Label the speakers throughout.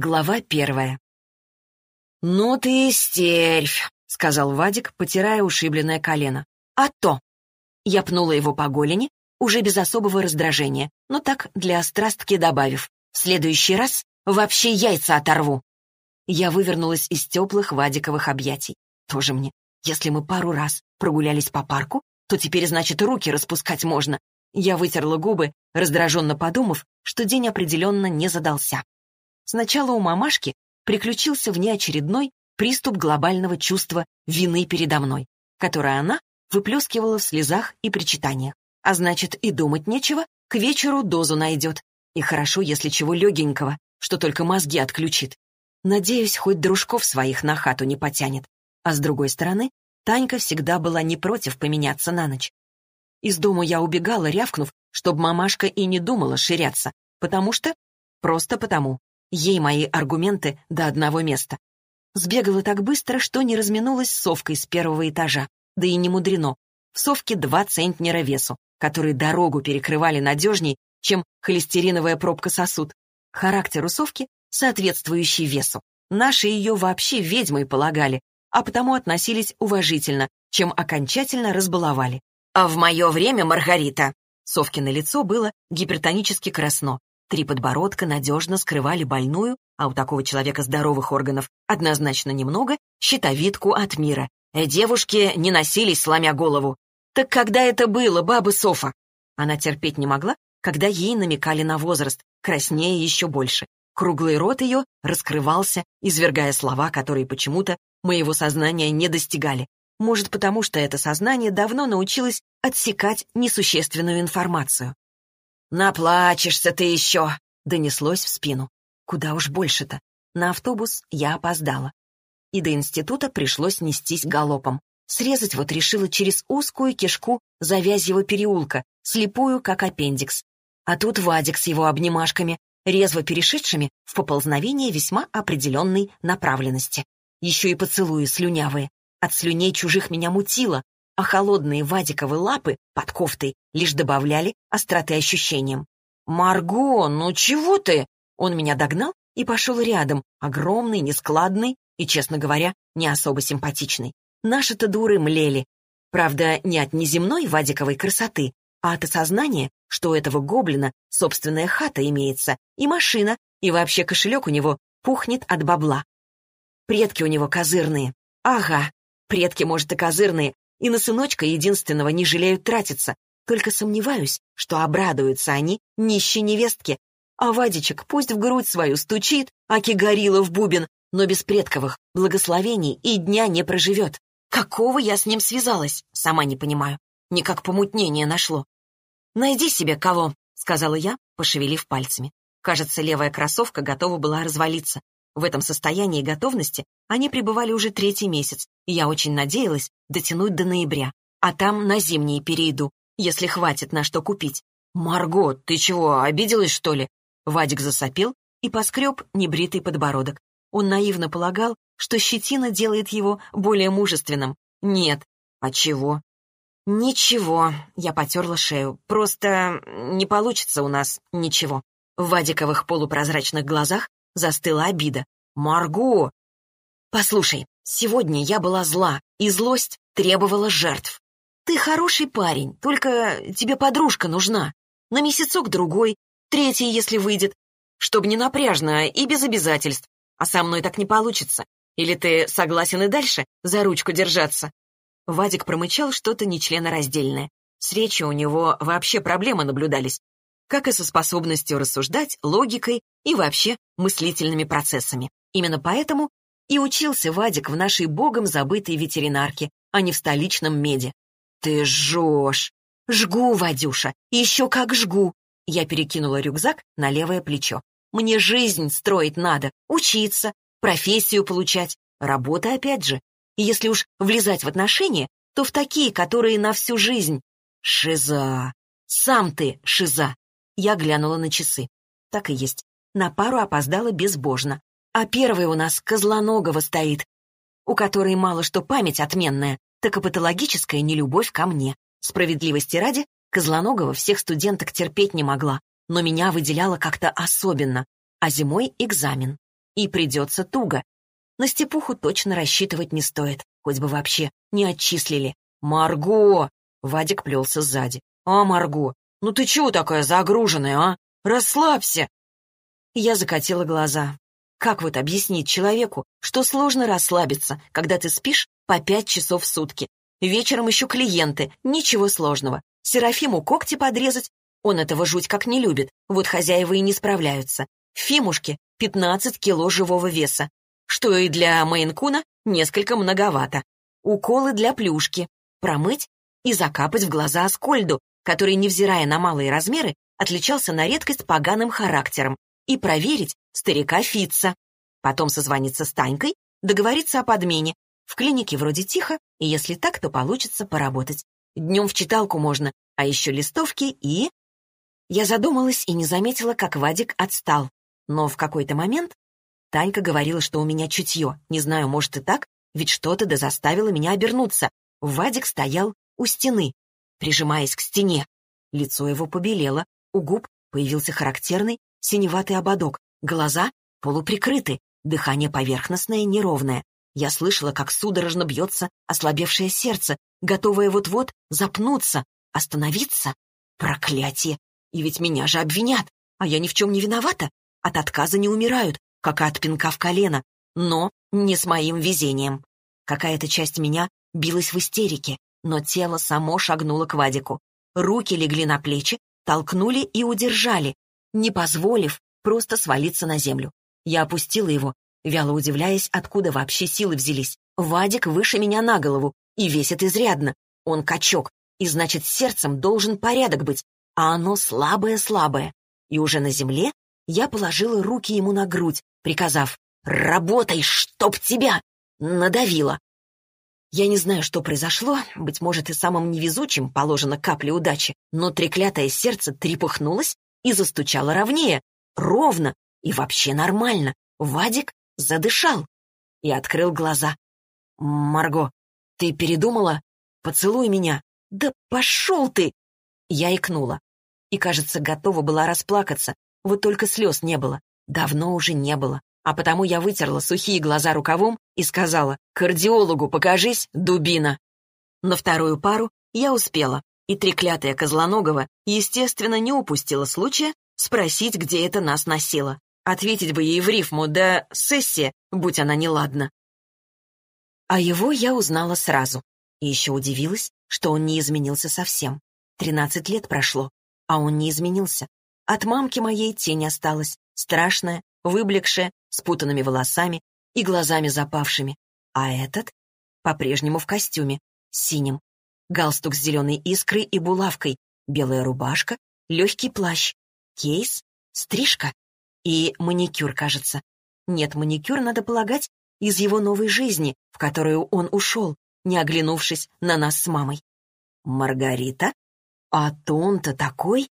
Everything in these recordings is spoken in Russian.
Speaker 1: Глава первая. «Ну ты стервь», — сказал Вадик, потирая ушибленное колено. «А то!» Я пнула его по голени, уже без особого раздражения, но так для острастки добавив. «В следующий раз вообще яйца оторву!» Я вывернулась из теплых Вадиковых объятий. Тоже мне. Если мы пару раз прогулялись по парку, то теперь, значит, руки распускать можно. Я вытерла губы, раздраженно подумав, что день определенно не задался. Сначала у мамашки приключился внеочередной приступ глобального чувства вины передо мной, которое она выплескивала в слезах и причитаниях. А значит, и думать нечего, к вечеру дозу найдет. И хорошо, если чего легенького, что только мозги отключит. Надеюсь, хоть дружков своих на хату не потянет. А с другой стороны, Танька всегда была не против поменяться на ночь. Из дома я убегала, рявкнув, чтобы мамашка и не думала ширяться, потому что... Просто потому. Ей мои аргументы до одного места. Сбегала так быстро, что не разминулась с совкой с первого этажа. Да и не мудрено. В совке два центнера весу, которые дорогу перекрывали надежней, чем холестериновая пробка сосуд. Характер у совки соответствующий весу. Наши ее вообще ведьмой полагали, а потому относились уважительно, чем окончательно разбаловали. А в мое время, Маргарита, Совкино лицо было гипертонически красно, Три подбородка надежно скрывали больную, а у такого человека здоровых органов однозначно немного, щитовидку от мира. Э, девушки не носились, сломя голову. Так когда это было, баба Софа? Она терпеть не могла, когда ей намекали на возраст, краснее еще больше. Круглый рот ее раскрывался, извергая слова, которые почему-то моего сознания не достигали. Может, потому что это сознание давно научилось отсекать несущественную информацию. «Наплачешься ты еще!» — донеслось в спину. Куда уж больше-то. На автобус я опоздала. И до института пришлось нестись галопом. Срезать вот решила через узкую кишку завязьего переулка, слепую, как аппендикс. А тут Вадик с его обнимашками, резво перешедшими в поползновение весьма определенной направленности. Еще и поцелуи слюнявые. От слюней чужих меня мутило, а холодные Вадиковы лапы под кофтой лишь добавляли остроты ощущениям. «Марго, ну чего ты?» Он меня догнал и пошел рядом, огромный, нескладный и, честно говоря, не особо симпатичный. Наши-то дуры млели. Правда, не от неземной Вадиковой красоты, а от осознания, что у этого гоблина собственная хата имеется, и машина, и вообще кошелек у него пухнет от бабла. Предки у него козырные. Ага, предки, может, и козырные, и на сыночка единственного не жалеют тратиться. Только сомневаюсь, что обрадуются они нищей невестке. А Вадичек пусть в грудь свою стучит, аки горилла в бубен, но без предковых благословений и дня не проживет. Какого я с ним связалась, сама не понимаю. Никак помутнение нашло. «Найди себе кого», — сказала я, пошевелив пальцами. Кажется, левая кроссовка готова была развалиться. В этом состоянии готовности они пребывали уже третий месяц, и я очень надеялась дотянуть до ноября, а там на зимние перейду, если хватит на что купить. «Марго, ты чего, обиделась, что ли?» Вадик засопел и поскреб небритый подбородок. Он наивно полагал, что щетина делает его более мужественным. Нет. А чего? Ничего, я потерла шею. Просто не получится у нас ничего. В Вадиковых полупрозрачных глазах застыла обида. «Марго!» «Послушай, сегодня я была зла, и злость требовала жертв. Ты хороший парень, только тебе подружка нужна. На месяцок-другой, третий, если выйдет. Чтобы не напряжно и без обязательств. А со мной так не получится. Или ты согласен и дальше за ручку держаться?» Вадик промычал что-то нечленораздельное. С речью у него вообще проблемы наблюдались как и со способностью рассуждать, логикой и вообще мыслительными процессами. Именно поэтому и учился Вадик в нашей богом забытой ветеринарке, а не в столичном меде. «Ты жжешь!» «Жгу, Вадюша, еще как жгу!» Я перекинула рюкзак на левое плечо. «Мне жизнь строить надо, учиться, профессию получать, работа опять же. И если уж влезать в отношения, то в такие, которые на всю жизнь. Шиза! Сам ты шиза! Я глянула на часы. Так и есть. На пару опоздала безбожно. А первый у нас Козлоногова стоит, у которой мало что память отменная, так и патологическая нелюбовь ко мне. Справедливости ради, Козлоногова всех студенток терпеть не могла, но меня выделяла как-то особенно. А зимой экзамен. и придется туго. На степуху точно рассчитывать не стоит, хоть бы вообще не отчислили. «Марго!» — Вадик плелся сзади. «А, Марго, ну ты чего такая загруженная, а? Расслабься!» Я закатила глаза. Как вот объяснить человеку, что сложно расслабиться, когда ты спишь по пять часов в сутки? Вечером еще клиенты, ничего сложного. Серафиму когти подрезать, он этого жуть как не любит, вот хозяева и не справляются. Фимушке 15 кило живого веса, что и для Мейнкуна несколько многовато. Уколы для плюшки, промыть и закапать в глаза Аскольду, который, невзирая на малые размеры, отличался на редкость поганым характером, и проверить старика Фитца. Потом созвониться с Танькой, договориться о подмене. В клинике вроде тихо, и если так, то получится поработать. Днем в читалку можно, а еще листовки и... Я задумалась и не заметила, как Вадик отстал. Но в какой-то момент Танька говорила, что у меня чутье. Не знаю, может и так, ведь что-то да заставило меня обернуться. Вадик стоял у стены, прижимаясь к стене. Лицо его побелело, у губ появился характерный синеватый ободок, глаза полуприкрыты, дыхание поверхностное, неровное. Я слышала, как судорожно бьется ослабевшее сердце, готовое вот-вот запнуться, остановиться. Проклятие! И ведь меня же обвинят, а я ни в чем не виновата. От отказа не умирают, как от пинка в колено, но не с моим везением. Какая-то часть меня билась в истерике, но тело само шагнуло к Вадику. Руки легли на плечи, толкнули и удержали, не позволив просто свалиться на землю. Я опустила его, вяло удивляясь, откуда вообще силы взялись. Вадик выше меня на голову и весит изрядно. Он качок, и значит, сердцем должен порядок быть, а оно слабое-слабое. И уже на земле я положила руки ему на грудь, приказав «Работай, чтоб тебя!» Надавила. Я не знаю, что произошло, быть может, и самым невезучим положено капли удачи, но треклятое сердце трепыхнулось и застучало ровнее, ровно и вообще нормально. Вадик задышал и открыл глаза. «Марго, ты передумала? Поцелуй меня!» «Да пошел ты!» Я икнула. И, кажется, готова была расплакаться, вот только слез не было. Давно уже не было а потому я вытерла сухие глаза рукавом и сказала «Кардиологу покажись, дубина!». На вторую пару я успела, и треклятая Козлоногова, естественно, не упустила случая спросить, где это нас носило. Ответить бы ей в рифму, да сессия, будь она неладна. А его я узнала сразу. И еще удивилась, что он не изменился совсем. Тринадцать лет прошло, а он не изменился. От мамки моей тень осталась, страшная, выблекшая, с путанными волосами и глазами запавшими. А этот по-прежнему в костюме, синим. Галстук с зеленой искрой и булавкой, белая рубашка, легкий плащ, кейс, стрижка и маникюр, кажется. Нет, маникюр, надо полагать, из его новой жизни, в которую он ушел, не оглянувшись на нас с мамой. Маргарита? А то он-то такой?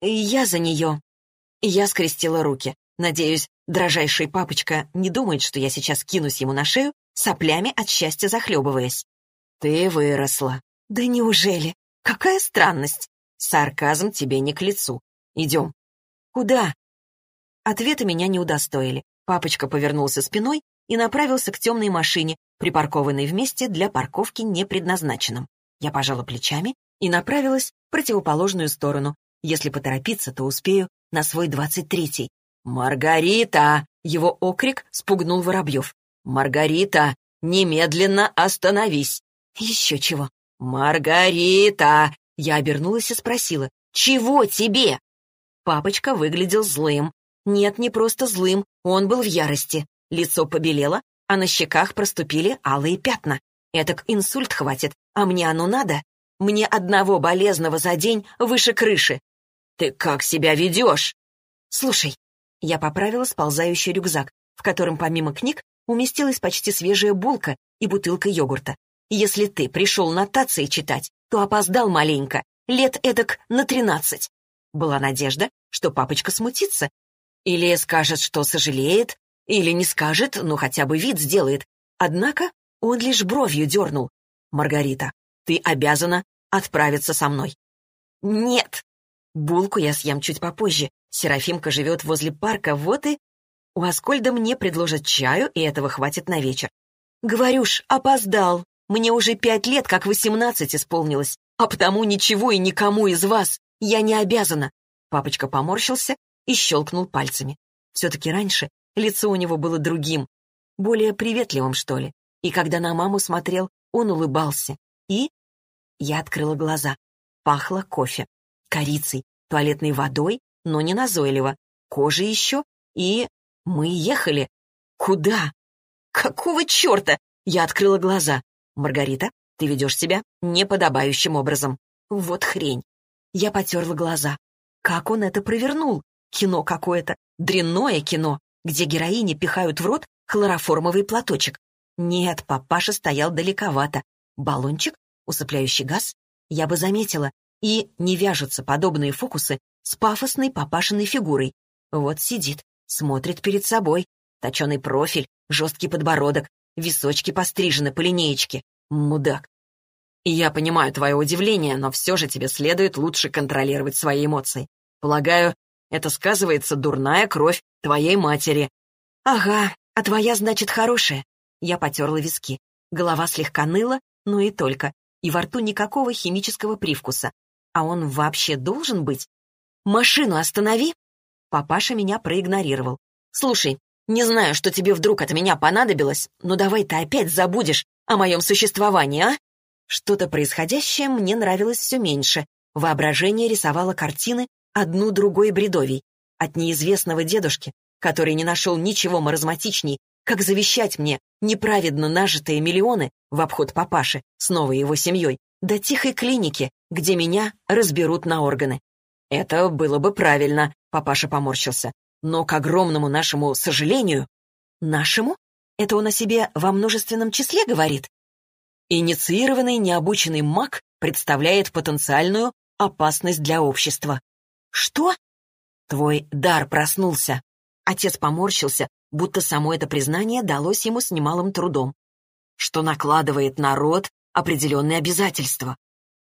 Speaker 1: Я за нее. Я скрестила руки. Надеюсь, дрожайший папочка не думает, что я сейчас кинусь ему на шею, соплями от счастья захлебываясь. «Ты выросла». «Да неужели? Какая странность!» «Сарказм тебе не к лицу. Идем». «Куда?» Ответа меня не удостоили. Папочка повернулся спиной и направился к темной машине, припаркованной вместе для парковки непредназначенным. Я пожала плечами и направилась в противоположную сторону. Если поторопиться, то успею на свой двадцать третий. «Маргарита!» — его окрик спугнул Воробьев. «Маргарита, немедленно остановись!» «Еще чего?» «Маргарита!» Я обернулась и спросила. «Чего тебе?» Папочка выглядел злым. Нет, не просто злым, он был в ярости. Лицо побелело, а на щеках проступили алые пятна. Этак инсульт хватит, а мне оно надо? Мне одного болезного за день выше крыши. Ты как себя ведешь? Слушай, я поправила сползающий рюкзак, в котором помимо книг уместилась почти свежая булка и бутылка йогурта. Если ты пришел нотации читать, то опоздал маленько, лет эдак на тринадцать. Была надежда, что папочка смутится. Или скажет, что сожалеет, или не скажет, но хотя бы вид сделает. Однако он лишь бровью дернул. «Маргарита, ты обязана отправиться со мной». «Нет». Булку я съем чуть попозже, Серафимка живет возле парка, вот и... У Аскольда мне предложат чаю, и этого хватит на вечер. Говорю ж, опоздал. Мне уже пять лет, как восемнадцать исполнилось, а потому ничего и никому из вас я не обязана. Папочка поморщился и щелкнул пальцами. Все-таки раньше лицо у него было другим, более приветливым, что ли. И когда на маму смотрел, он улыбался. И я открыла глаза. Пахло кофе, корицей, туалетной водой, но не назойливо, кожей еще, и мы ехали. Куда? Какого черта? Я открыла глаза. Маргарита, ты ведешь себя неподобающим образом. Вот хрень. Я потерла глаза. Как он это провернул? Кино какое-то, дрянное кино, где героини пихают в рот хлороформовый платочек. Нет, папаша стоял далековато. Баллончик, усыпляющий газ, я бы заметила, и не вяжутся подобные фокусы с пафосной папашиной фигурой. Вот сидит, смотрит перед собой, точеный профиль, жесткий подбородок, височки пострижены по линеечке. Мудак. Я понимаю твое удивление, но все же тебе следует лучше контролировать свои эмоции. Полагаю, это сказывается дурная кровь твоей матери. Ага, а твоя, значит, хорошая. Я потерла виски. Голова слегка ныла, но и только. И во рту никакого химического привкуса. А он вообще должен быть? Машину останови. Папаша меня проигнорировал. Слушай, не знаю, что тебе вдруг от меня понадобилось, но давай ты опять забудешь о моем существовании, а? Что-то происходящее мне нравилось все меньше. Воображение рисовало картины одну другой бредовей. От неизвестного дедушки, который не нашел ничего маразматичней, как завещать мне неправедно нажитые миллионы в обход папаши с новой его семьей, до тихой клиники, где меня разберут на органы. Это было бы правильно, папаша поморщился. Но к огромному нашему сожалению... Нашему? Это он о себе во множественном числе говорит? Инициированный необученный маг представляет потенциальную опасность для общества. Что? Твой дар проснулся. Отец поморщился, будто само это признание далось ему с немалым трудом. Что накладывает на род определенные обязательства.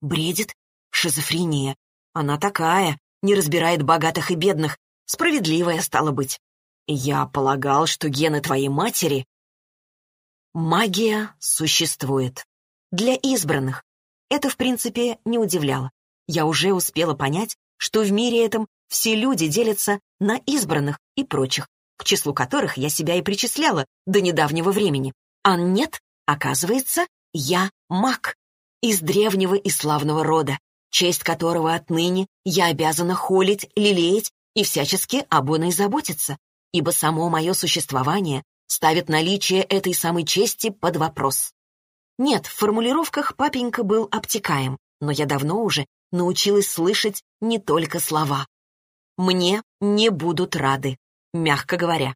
Speaker 1: Бредит? Шизофрения. Она такая, не разбирает богатых и бедных, справедливая стала быть. Я полагал, что гены твоей матери... Магия существует. Для избранных. Это, в принципе, не удивляло. Я уже успела понять, что в мире этом все люди делятся на избранных и прочих, к числу которых я себя и причисляла до недавнего времени. А нет, оказывается, я маг из древнего и славного рода, честь которого отныне я обязана холить, лелеять и всячески об оной заботиться, ибо само мое существование ставит наличие этой самой чести под вопрос. Нет, в формулировках папенька был обтекаем, но я давно уже научилась слышать не только слова. Мне не будут рады, мягко говоря.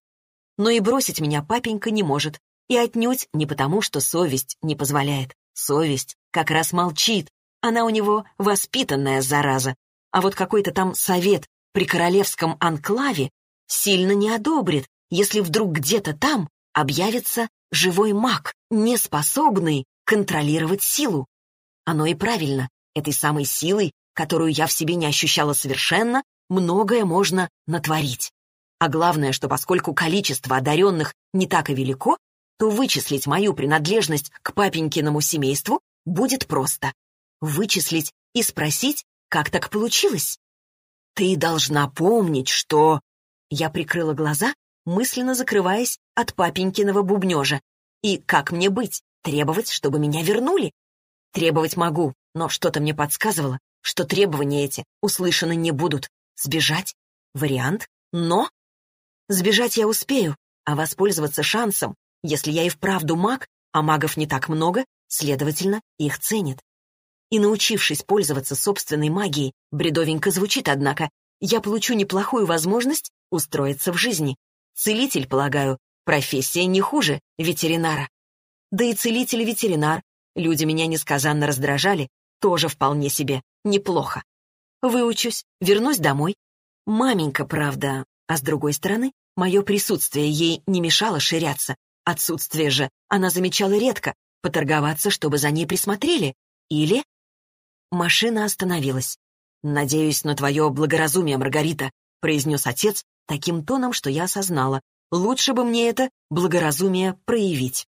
Speaker 1: Но и бросить меня папенька не может, и отнюдь не потому, что совесть не позволяет. Совесть как раз молчит, она у него воспитанная зараза. А вот какой-то там совет при королевском анклаве сильно не одобрит, если вдруг где-то там объявится живой маг, не способный контролировать силу. Оно и правильно, этой самой силой, которую я в себе не ощущала совершенно, многое можно натворить. А главное, что поскольку количество одаренных не так и велико, то вычислить мою принадлежность к папенькиному семейству будет просто. Вычислить и спросить, как так получилось. Ты должна помнить, что... Я прикрыла глаза, мысленно закрываясь от папенькиного бубнежа. И как мне быть? Требовать, чтобы меня вернули? Требовать могу, но что-то мне подсказывало, что требования эти услышаны не будут. Сбежать? Вариант. Но... Сбежать я успею, а воспользоваться шансом, если я и вправду маг, а магов не так много, следовательно, их ценят. И научившись пользоваться собственной магией, бредовенько звучит, однако, я получу неплохую возможность устроиться в жизни. Целитель, полагаю, профессия не хуже ветеринара. Да и целитель-ветеринар, люди меня несказанно раздражали, тоже вполне себе неплохо. Выучусь, вернусь домой. Маменька, правда, а с другой стороны, мое присутствие ей не мешало ширяться. Отсутствие же она замечала редко, поторговаться, чтобы за ней присмотрели. Или... Машина остановилась. «Надеюсь на твое благоразумие, Маргарита», произнес отец таким тоном, что я осознала. Лучше бы мне это благоразумие проявить.